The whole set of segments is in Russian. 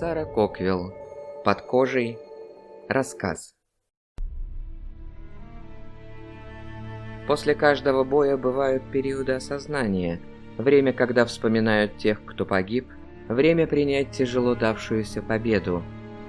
Сара Коквилл. Под кожей. Рассказ. После каждого боя бывают периоды осознания, время, когда вспоминают тех, кто погиб, время принять тяжело давшуюся победу.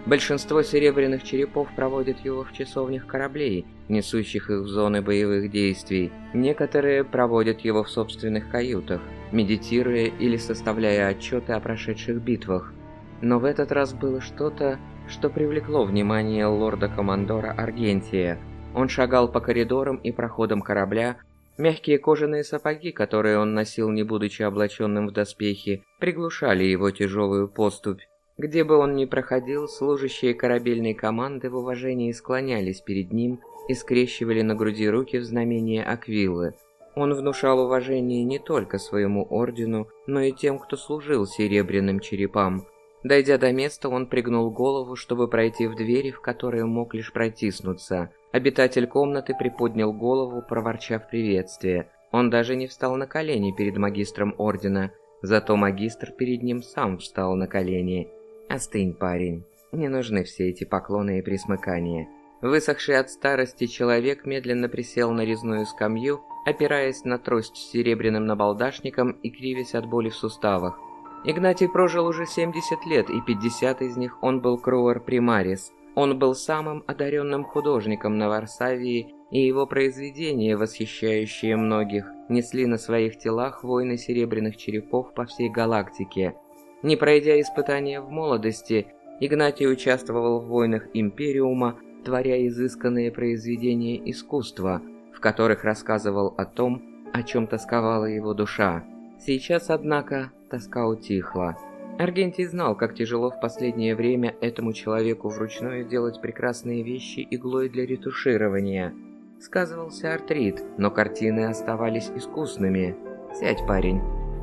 Большинство серебряных черепов проводят его в часовнях кораблей, несущих их в зоны боевых действий. Некоторые проводят его в собственных каютах, медитируя или составляя отчеты о прошедших битвах. Но в этот раз было что-то, что привлекло внимание лорда-командора Аргентия. Он шагал по коридорам и проходам корабля, Мягкие кожаные сапоги, которые он носил, не будучи облаченным в доспехи, приглушали его тяжелую поступь. Где бы он ни проходил, служащие корабельной команды в уважении склонялись перед ним и скрещивали на груди руки в знамение Аквилы. Он внушал уважение не только своему ордену, но и тем, кто служил серебряным черепам, Дойдя до места, он пригнул голову, чтобы пройти в двери, в которые мог лишь протиснуться. Обитатель комнаты приподнял голову, проворчав приветствие. Он даже не встал на колени перед магистром ордена, зато магистр перед ним сам встал на колени. «Остынь, парень. Не нужны все эти поклоны и присмыкания». Высохший от старости человек медленно присел на резную скамью, опираясь на трость с серебряным набалдашником и кривясь от боли в суставах. Игнатий прожил уже 70 лет, и 50 из них он был Круэр Примарис. Он был самым одаренным художником на Варсавии, и его произведения, восхищающие многих, несли на своих телах войны серебряных черепов по всей галактике. Не пройдя испытания в молодости, Игнатий участвовал в войнах Империума, творя изысканные произведения искусства, в которых рассказывал о том, о чем тосковала его душа. Сейчас, однако, тоска утихла. Аргентий знал, как тяжело в последнее время этому человеку вручную делать прекрасные вещи иглой для ретуширования. Сказывался артрит, но картины оставались искусными. «Сядь, парень.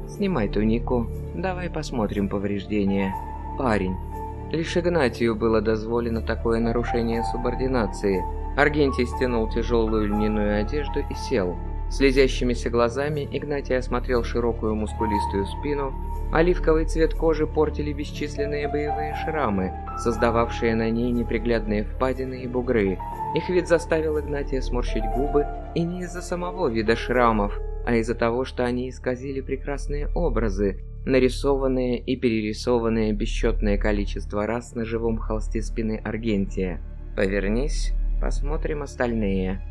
Снимай тунику. Давай посмотрим повреждения. Парень». Лишь Игнатию было дозволено такое нарушение субординации. Аргентий стянул тяжелую льняную одежду и сел. Слезящимися глазами Игнатий осмотрел широкую мускулистую спину, оливковый цвет кожи портили бесчисленные боевые шрамы, создававшие на ней неприглядные впадины и бугры. Их вид заставил Игнатия сморщить губы, и не из-за самого вида шрамов, а из-за того, что они исказили прекрасные образы, нарисованные и перерисованные бесчетное количество раз на живом холсте спины Аргентия. «Повернись, посмотрим остальные»,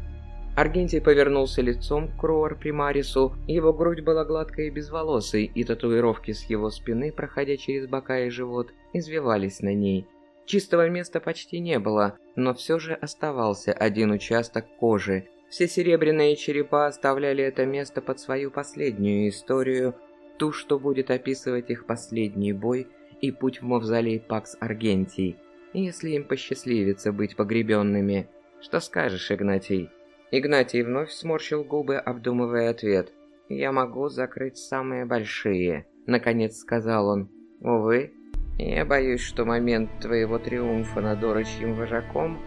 Аргентий повернулся лицом к Кроар Примарису, его грудь была гладкой и безволосой, и татуировки с его спины, проходя через бока и живот, извивались на ней. Чистого места почти не было, но все же оставался один участок кожи. Все серебряные черепа оставляли это место под свою последнюю историю, ту, что будет описывать их последний бой и путь в мавзолей Пакс Аргентий, если им посчастливится быть погребенными. Что скажешь, Игнатий? Игнатий вновь сморщил губы, обдумывая ответ. «Я могу закрыть самые большие», — наконец сказал он. «Увы, я боюсь, что момент твоего триумфа над орочьим вожаком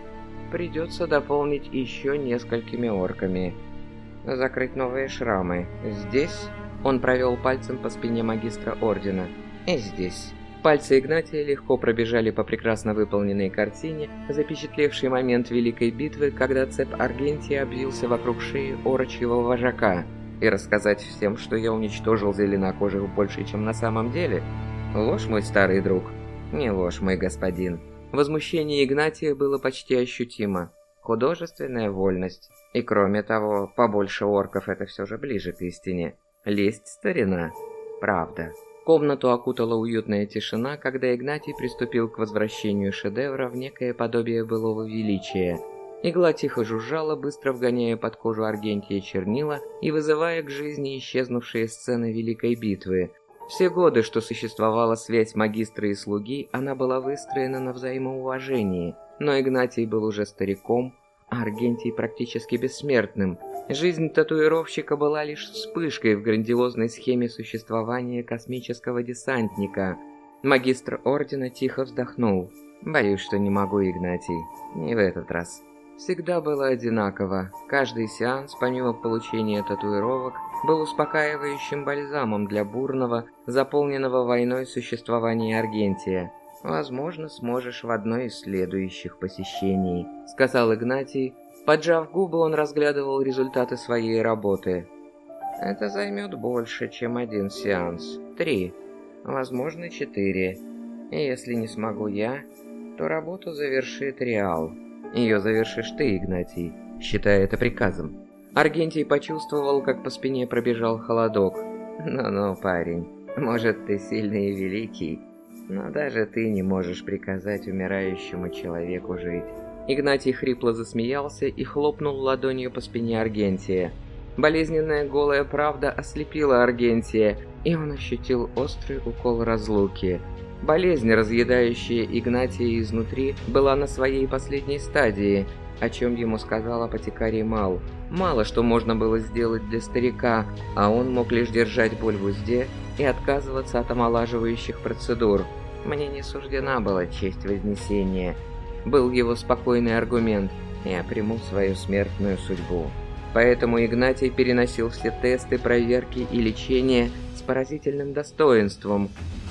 придется дополнить еще несколькими орками. Закрыть новые шрамы. Здесь...» Он провел пальцем по спине магистра Ордена. «И здесь». Пальцы Игнатия легко пробежали по прекрасно выполненной картине, запечатлевшей момент Великой Битвы, когда цепь Аргентии обвился вокруг шеи орочьего вожака. И рассказать всем, что я уничтожил зеленокожих больше, чем на самом деле? Ложь, мой старый друг? Не ложь, мой господин. Возмущение Игнатия было почти ощутимо. Художественная вольность. И кроме того, побольше орков это все же ближе к истине. Лесть старина. Правда. Комнату окутала уютная тишина, когда Игнатий приступил к возвращению шедевра в некое подобие былого величия. Игла тихо жужжала, быстро вгоняя под кожу Аргентия чернила и вызывая к жизни исчезнувшие сцены Великой Битвы. Все годы, что существовала связь магистра и слуги, она была выстроена на взаимоуважении, но Игнатий был уже стариком, Аргентий практически бессмертным – Жизнь татуировщика была лишь вспышкой в грандиозной схеме существования космического десантника. Магистр Ордена тихо вздохнул. «Боюсь, что не могу, Игнатий. Не в этот раз». Всегда было одинаково. Каждый сеанс, помимо получения татуировок, был успокаивающим бальзамом для бурного, заполненного войной существования Аргентия. Возможно, сможешь в одно из следующих посещений», — сказал Игнатий. Поджав губы, он разглядывал результаты своей работы. «Это займет больше, чем один сеанс. Три, возможно, четыре. И если не смогу я, то работу завершит Реал. Ее завершишь ты, Игнатий, считая это приказом». Аргентий почувствовал, как по спине пробежал холодок. «Ну-ну, парень, может, ты сильный и великий, но даже ты не можешь приказать умирающему человеку жить». Игнатий хрипло засмеялся и хлопнул ладонью по спине Аргентия. Болезненная голая правда ослепила Аргентия, и он ощутил острый укол разлуки. Болезнь, разъедающая Игнатия изнутри, была на своей последней стадии, о чем ему сказал апотекарий Мал. Мало что можно было сделать для старика, а он мог лишь держать боль в узде и отказываться от омолаживающих процедур. «Мне не суждена была честь Вознесения», был его спокойный аргумент «Я приму свою смертную судьбу». Поэтому Игнатий переносил все тесты, проверки и лечения с поразительным достоинством,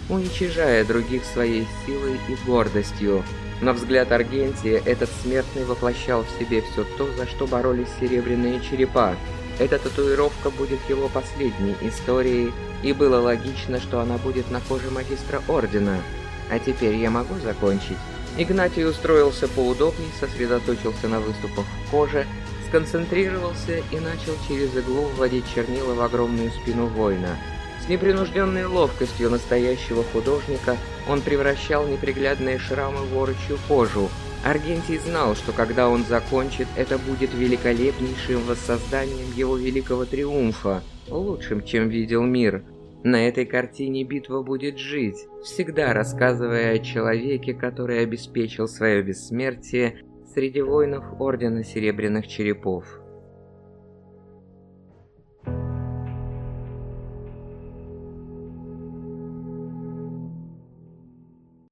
уничижая других своей силой и гордостью. На взгляд Аргентия этот смертный воплощал в себе все то, за что боролись серебряные черепа. Эта татуировка будет его последней историей, и было логично, что она будет на коже магистра Ордена. А теперь я могу закончить? Игнатий устроился поудобнее, сосредоточился на выступах в коже, сконцентрировался и начал через иглу вводить чернила в огромную спину воина – непринужденной ловкостью настоящего художника он превращал неприглядные шрамы в ворочью кожу. Аргентий знал, что когда он закончит, это будет великолепнейшим воссозданием его великого триумфа, лучшим, чем видел мир. На этой картине битва будет жить, всегда рассказывая о человеке, который обеспечил свое бессмертие среди воинов Ордена Серебряных Черепов.